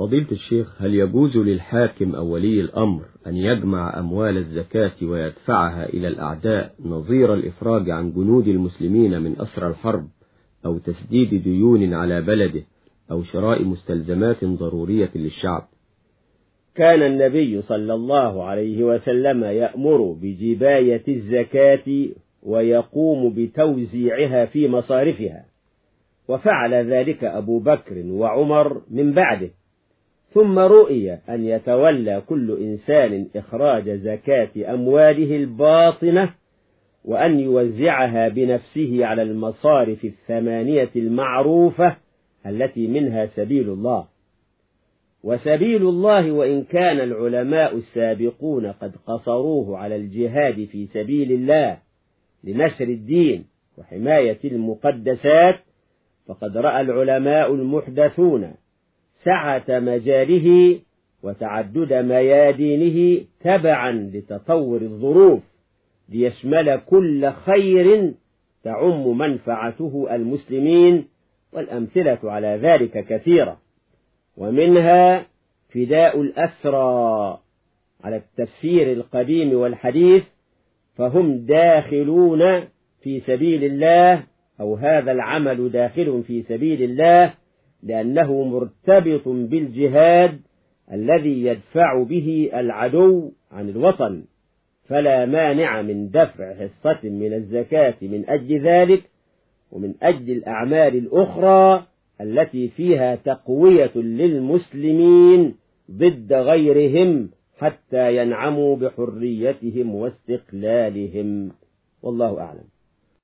فضيلة الشيخ هل يجوز للحاكم أو ولي الأمر أن يجمع أموال الزكاة ويدفعها إلى الأعداء نظير الإفراج عن جنود المسلمين من أسر الحرب أو تسديد ديون على بلده أو شراء مستلزمات ضرورية للشعب؟ كان النبي صلى الله عليه وسلم يأمر بجباية الزكاة ويقوم بتوزيعها في مصارفها وفعل ذلك أبو بكر وعمر من بعده. ثم رؤي أن يتولى كل إنسان إخراج زكاة أمواله الباطنة وأن يوزعها بنفسه على المصارف الثمانية المعروفة التي منها سبيل الله. وسبيل الله وإن كان العلماء السابقون قد قصروه على الجهاد في سبيل الله لنشر الدين وحماية المقدسات فقد رأى العلماء المحدثون سعة مجاله وتعدد ميادينه تبعا لتطور الظروف ليشمل كل خير تعم منفعته المسلمين والأمثلة على ذلك كثيرة. ومنها فداء الأسرى على التفسير القديم والحديث فهم داخلون في سبيل الله أو هذا العمل داخل في سبيل الله لأنه مرتبط بالجهاد الذي يدفع به العدو عن الوطن فلا مانع من دفع حصة من الزكاة من أجل ذلك ومن أجل الأعمال الأخرى التي فيها تقوية للمسلمين ضد غيرهم حتى ينعموا بحريتهم واستقلالهم. والله أعلم.